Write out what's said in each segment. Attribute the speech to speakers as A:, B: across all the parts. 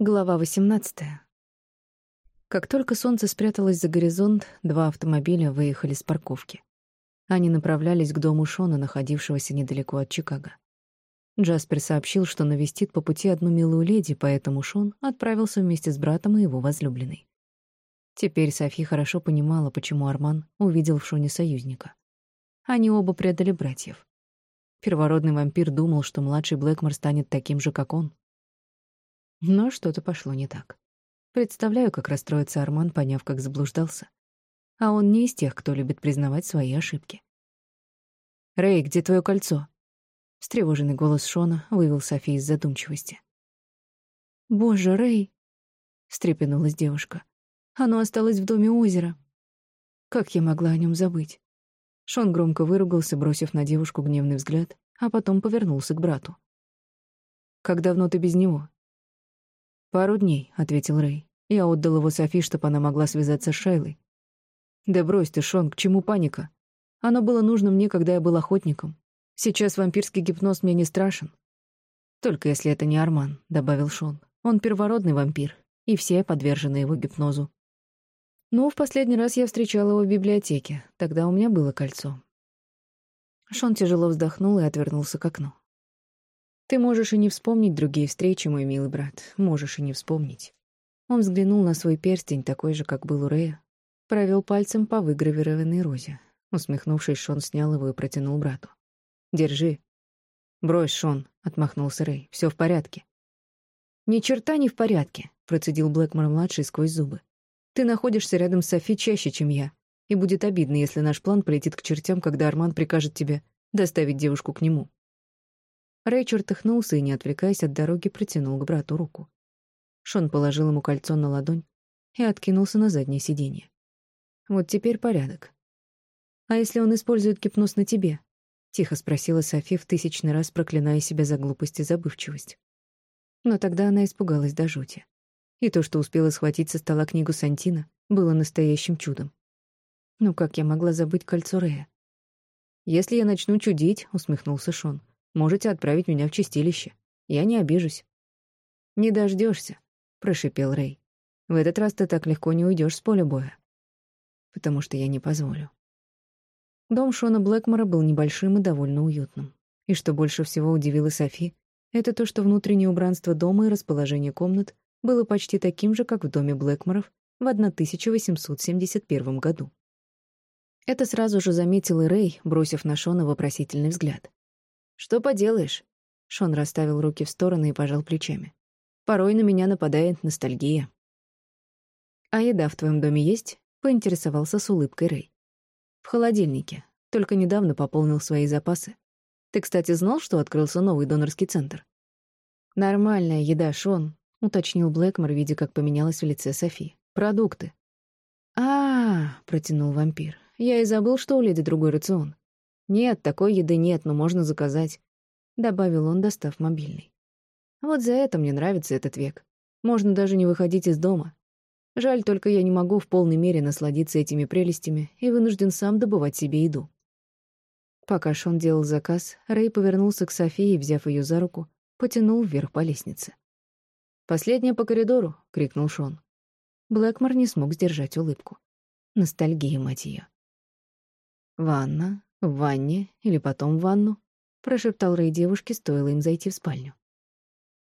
A: Глава 18. Как только солнце спряталось за горизонт, два автомобиля выехали с парковки. Они направлялись к дому Шона, находившегося недалеко от Чикаго. Джаспер сообщил, что навестит по пути одну милую леди, поэтому Шон отправился вместе с братом и его возлюбленной. Теперь Софи хорошо понимала, почему Арман увидел в Шоне союзника. Они оба предали братьев. Первородный вампир думал, что младший Блэкмор станет таким же, как он, но что-то пошло не так. Представляю, как расстроится Арман, поняв, как заблуждался. А он не из тех, кто любит признавать свои ошибки. «Рэй, где твое кольцо?» Встревоженный голос Шона вывел Софи из задумчивости. «Боже, Рэй!» — встрепенулась девушка. «Оно осталось в доме озера. Как я могла о нем забыть?» Шон громко выругался, бросив на девушку гневный взгляд, а потом повернулся к брату. «Как давно ты без него?» «Пару дней», — ответил Рэй. «Я отдал его Софи, чтобы она могла связаться с Шайлой». «Да брось ты, Шон, к чему паника? Оно было нужно мне, когда я был охотником. Сейчас вампирский гипноз мне не страшен». «Только если это не Арман», — добавил Шон. «Он первородный вампир, и все подвержены его гипнозу». «Ну, в последний раз я встречала его в библиотеке. Тогда у меня было кольцо». Шон тяжело вздохнул и отвернулся к окну. Ты можешь и не вспомнить другие встречи, мой милый брат. Можешь и не вспомнить. Он взглянул на свой перстень, такой же, как был у Рея. Провел пальцем по выгравированной розе. Усмехнувшись, Шон снял его и протянул брату. «Держи». «Брось, Шон», — отмахнулся Рэй. «Все в порядке». «Ни черта не в порядке», — процедил Блэкмор-младший сквозь зубы. «Ты находишься рядом с Софи чаще, чем я, и будет обидно, если наш план полетит к чертям, когда Арман прикажет тебе доставить девушку к нему». Рэй чертыхнулся и, не отвлекаясь от дороги, протянул к брату руку. Шон положил ему кольцо на ладонь и откинулся на заднее сиденье. «Вот теперь порядок». «А если он использует гипноз на тебе?» — тихо спросила Софи в тысячный раз, проклиная себя за глупость и забывчивость. Но тогда она испугалась до жути. И то, что успела схватить со стола книгу Сантина, было настоящим чудом. Ну как я могла забыть кольцо Рэя? «Если я начну чудить», — усмехнулся Шон, Можете отправить меня в чистилище. Я не обижусь». «Не дождешься, прошипел Рэй. «В этот раз ты так легко не уйдешь с поля боя. Потому что я не позволю». Дом Шона Блэкмора был небольшим и довольно уютным. И что больше всего удивило Софи, это то, что внутреннее убранство дома и расположение комнат было почти таким же, как в доме Блэкморов в 1871 году. Это сразу же заметил и Рэй, бросив на Шона вопросительный взгляд. «Что поделаешь?» Шон расставил руки в стороны и пожал плечами. «Порой на меня нападает ностальгия». «А еда в твоем доме есть?» — поинтересовался с улыбкой Рэй. «В холодильнике. Только недавно пополнил свои запасы. Ты, кстати, знал, что открылся новый донорский центр?» «Нормальная еда, Шон», — уточнил Блэкмор, видя, как поменялось в лице Софи. «Продукты». А, -а, -а протянул вампир. «Я и забыл, что у леди другой рацион. «Нет, такой еды нет, но можно заказать», — добавил он, достав мобильный. «Вот за это мне нравится этот век. Можно даже не выходить из дома. Жаль, только я не могу в полной мере насладиться этими прелестями и вынужден сам добывать себе еду». Пока Шон делал заказ, Рэй повернулся к Софии взяв ее за руку, потянул вверх по лестнице. «Последняя по коридору!» — крикнул Шон. Блэкмор не смог сдержать улыбку. Ностальгия, мать ее. Ванна, «В ванне или потом в ванну?» — прошептал Рэй девушке, стоило им зайти в спальню.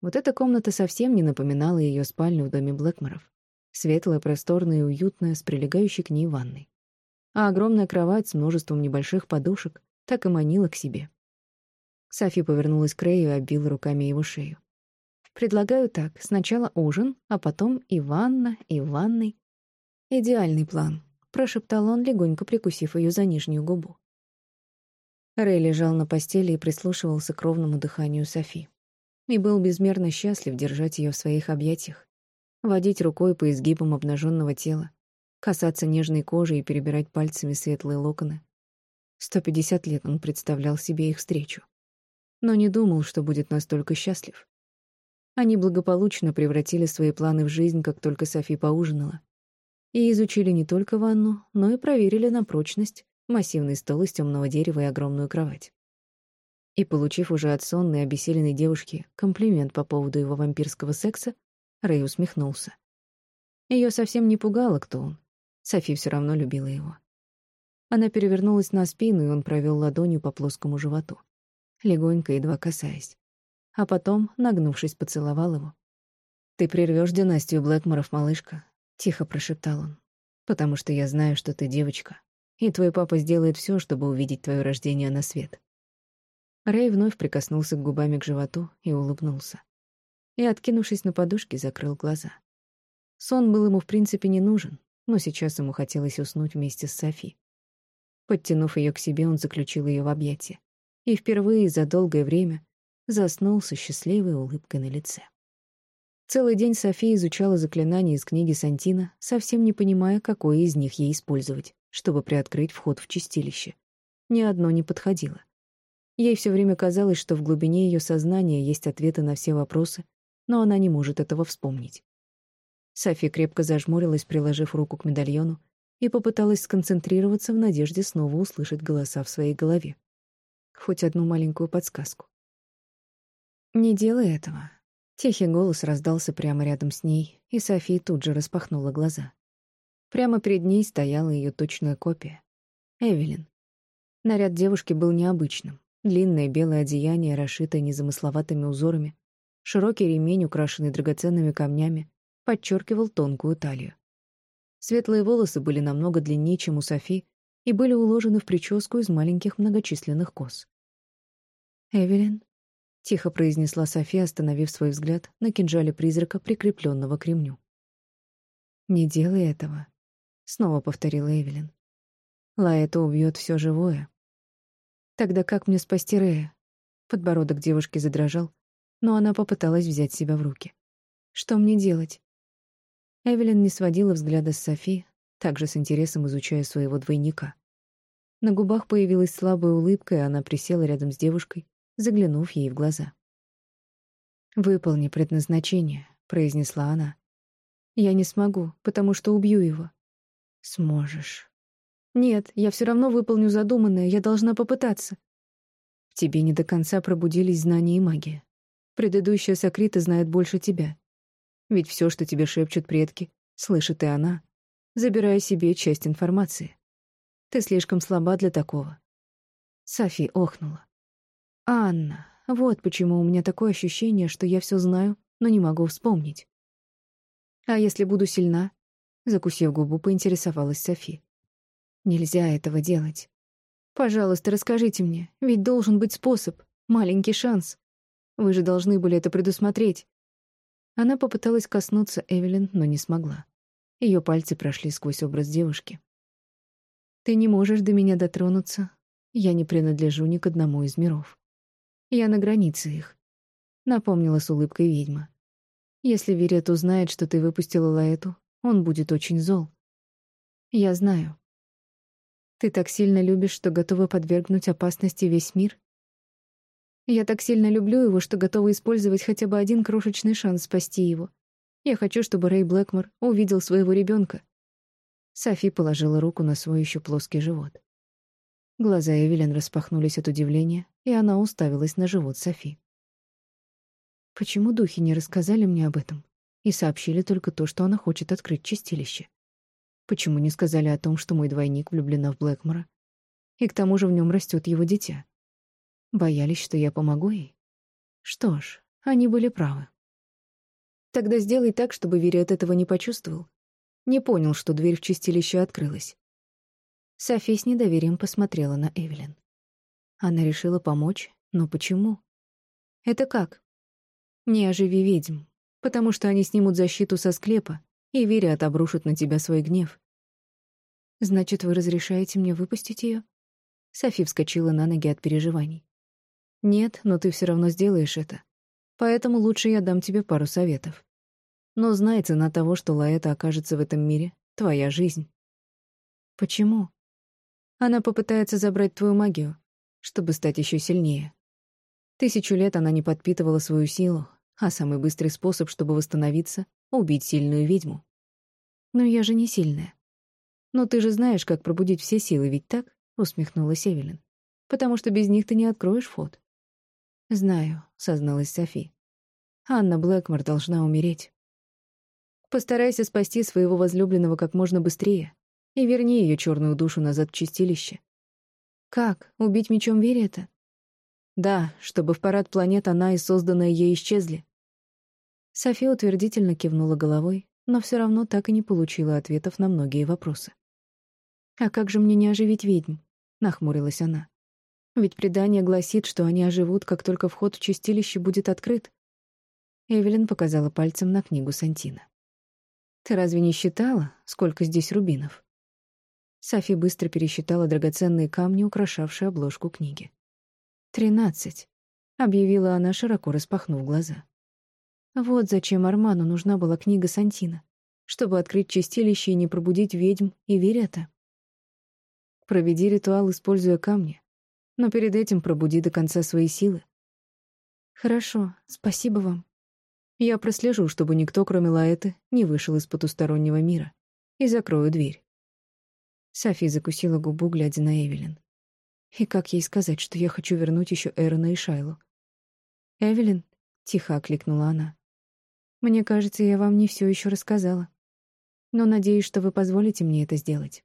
A: Вот эта комната совсем не напоминала ее спальню в доме Блэкморов. Светлая, просторная и уютная, с прилегающей к ней ванной. А огромная кровать с множеством небольших подушек так и манила к себе. Софи повернулась к Рэю и оббила руками его шею. «Предлагаю так. Сначала ужин, а потом и ванна, и ванной». «Идеальный план», — прошептал он, легонько прикусив ее за нижнюю губу. Рэй лежал на постели и прислушивался к ровному дыханию Софи. И был безмерно счастлив держать ее в своих объятиях, водить рукой по изгибам обнаженного тела, касаться нежной кожи и перебирать пальцами светлые локоны. Сто пятьдесят лет он представлял себе их встречу. Но не думал, что будет настолько счастлив. Они благополучно превратили свои планы в жизнь, как только Софи поужинала. И изучили не только ванну, но и проверили на прочность массивный стол из темного дерева и огромную кровать. И, получив уже от сонной, обессиленной девушки комплимент по поводу его вампирского секса, Рэй усмехнулся. Ее совсем не пугало, кто он. Софи все равно любила его. Она перевернулась на спину, и он провел ладонью по плоскому животу, легонько, едва касаясь. А потом, нагнувшись, поцеловал его. «Ты прервешь династию Блэкморов, малышка», — тихо прошептал он. «Потому что я знаю, что ты девочка, и твой папа сделает все, чтобы увидеть твое рождение на свет». Рэй вновь прикоснулся губами к животу и улыбнулся. И, откинувшись на подушке, закрыл глаза. Сон был ему в принципе не нужен, но сейчас ему хотелось уснуть вместе с Софи. Подтянув ее к себе, он заключил ее в объятия. И впервые за долгое время заснул со счастливой улыбкой на лице. Целый день София изучала заклинания из книги Сантина, совсем не понимая, какое из них ей использовать, чтобы приоткрыть вход в чистилище. Ни одно не подходило. Ей все время казалось, что в глубине ее сознания есть ответы на все вопросы, но она не может этого вспомнить. Софи крепко зажмурилась, приложив руку к медальону, и попыталась сконцентрироваться в надежде снова услышать голоса в своей голове. Хоть одну маленькую подсказку. «Не делай этого». Тихий голос раздался прямо рядом с ней, и Софи тут же распахнула глаза. Прямо перед ней стояла ее точная копия. Эвелин. Наряд девушки был необычным. Длинное белое одеяние, расшитое незамысловатыми узорами, широкий ремень, украшенный драгоценными камнями, подчеркивал тонкую талию. Светлые волосы были намного длиннее, чем у Софи, и были уложены в прическу из маленьких многочисленных кос. «Эвелин», — тихо произнесла София, остановив свой взгляд на кинжале призрака, прикрепленного к ремню. «Не делай этого», — снова повторила Эвелин. «Лаэта убьет все живое, Тогда как мне спасти Рея? Подбородок девушки задрожал, но она попыталась взять себя в руки. Что мне делать? Эвелин не сводила взгляда с Софи, также с интересом изучая своего двойника. На губах появилась слабая улыбка, и она присела рядом с девушкой, заглянув ей в глаза. «Выполни предназначение», — произнесла она. «Я не смогу, потому что убью его». «Сможешь», нет, я все равно выполню задуманное, я должна попытаться. В тебе не до конца пробудились знания и магия. Предыдущая Сокрита знает больше тебя. Ведь все, что тебе шепчут предки, слышит и она, забирая себе часть информации. Ты слишком слаба для такого. Софи охнула. «Анна, вот почему у меня такое ощущение, что я все знаю, но не могу вспомнить». «А если буду сильна?» Закусив губу, поинтересовалась Софи. Нельзя этого делать. Пожалуйста, расскажите мне, ведь должен быть способ, маленький шанс. Вы же должны были это предусмотреть. Она попыталась коснуться Эвелин, но не смогла. Ее пальцы прошли сквозь образ девушки. Ты не можешь до меня дотронуться. Я не принадлежу ни к одному из миров. Я на границе их. Напомнила с улыбкой ведьма. Если Верет узнает, что ты выпустила Лаэту, он будет очень зол. Я знаю. Ты так сильно любишь, что готова подвергнуть опасности весь мир? Я так сильно люблю его, что готова использовать хотя бы один крошечный шанс спасти его. Я хочу, чтобы Рэй Блэкмор увидел своего ребенка. Софи положила руку на свой еще плоский живот. Глаза Эвелин распахнулись от удивления, и она уставилась на живот Софи. Почему духи не рассказали мне об этом и сообщили только то, что она хочет открыть чистилище? Почему не сказали о том, что мой двойник влюблена в Блэкмора? И к тому же в нем растет его дитя. Боялись, что я помогу ей? Что ж, они были правы. Тогда сделай так, чтобы Верет этого не почувствовал. Не понял, что дверь в чистилище открылась. Софи с недоверием посмотрела на Эвелин. Она решила помочь, но почему? Это как? Не оживи ведьм, потому что они снимут защиту со склепа, и Верят обрушит на тебя свой гнев. «Значит, вы разрешаете мне выпустить ее?» Софи вскочила на ноги от переживаний. «Нет, но ты все равно сделаешь это. Поэтому лучше я дам тебе пару советов. Но знай, цена того, что Лаэта окажется в этом мире — твоя жизнь». «Почему?» «Она попытается забрать твою магию, чтобы стать еще сильнее. Тысячу лет она не подпитывала свою силу, а самый быстрый способ, чтобы восстановиться — убить сильную ведьму. Но я же не сильная. «Но ты же знаешь, как пробудить все силы, ведь так?» — усмехнулась Эвелин. «Потому что без них ты не откроешь вход». «Знаю», — созналась Софи. «Анна Блэкмор должна умереть». Постарайся спасти своего возлюбленного как можно быстрее и верни ее черную душу назад в чистилище. Как? Убить мечом Вериэта? Да, чтобы в парад планет она и созданная ей исчезли. София утвердительно кивнула головой, но все равно так и не получила ответов на многие вопросы. «А как же мне не оживить ведьм?» — нахмурилась она. «Ведь предание гласит, что они оживут, как только вход в чистилище будет открыт». Эвелин показала пальцем на книгу Сантина. «Ты разве не считала, сколько здесь рубинов?» Софи быстро пересчитала драгоценные камни, украшавшие обложку книги. «Тринадцать», — объявила она, широко распахнув глаза. Вот зачем Арману нужна была книга Сантина, чтобы открыть чистилище и не пробудить ведьм и Верета. Проведи ритуал, используя камни, но перед этим пробуди до конца свои силы. Хорошо, спасибо вам. Я прослежу, чтобы никто, кроме Лаэты, не вышел из потустороннего мира, и закрою дверь. Софи закусила губу, глядя на Эвелин. И как ей сказать, что я хочу вернуть еще Эрона и Шайлу? «Эвелин?» — тихо окликнула она. «Мне кажется, я вам не все еще рассказала. Но надеюсь, что вы позволите мне это сделать».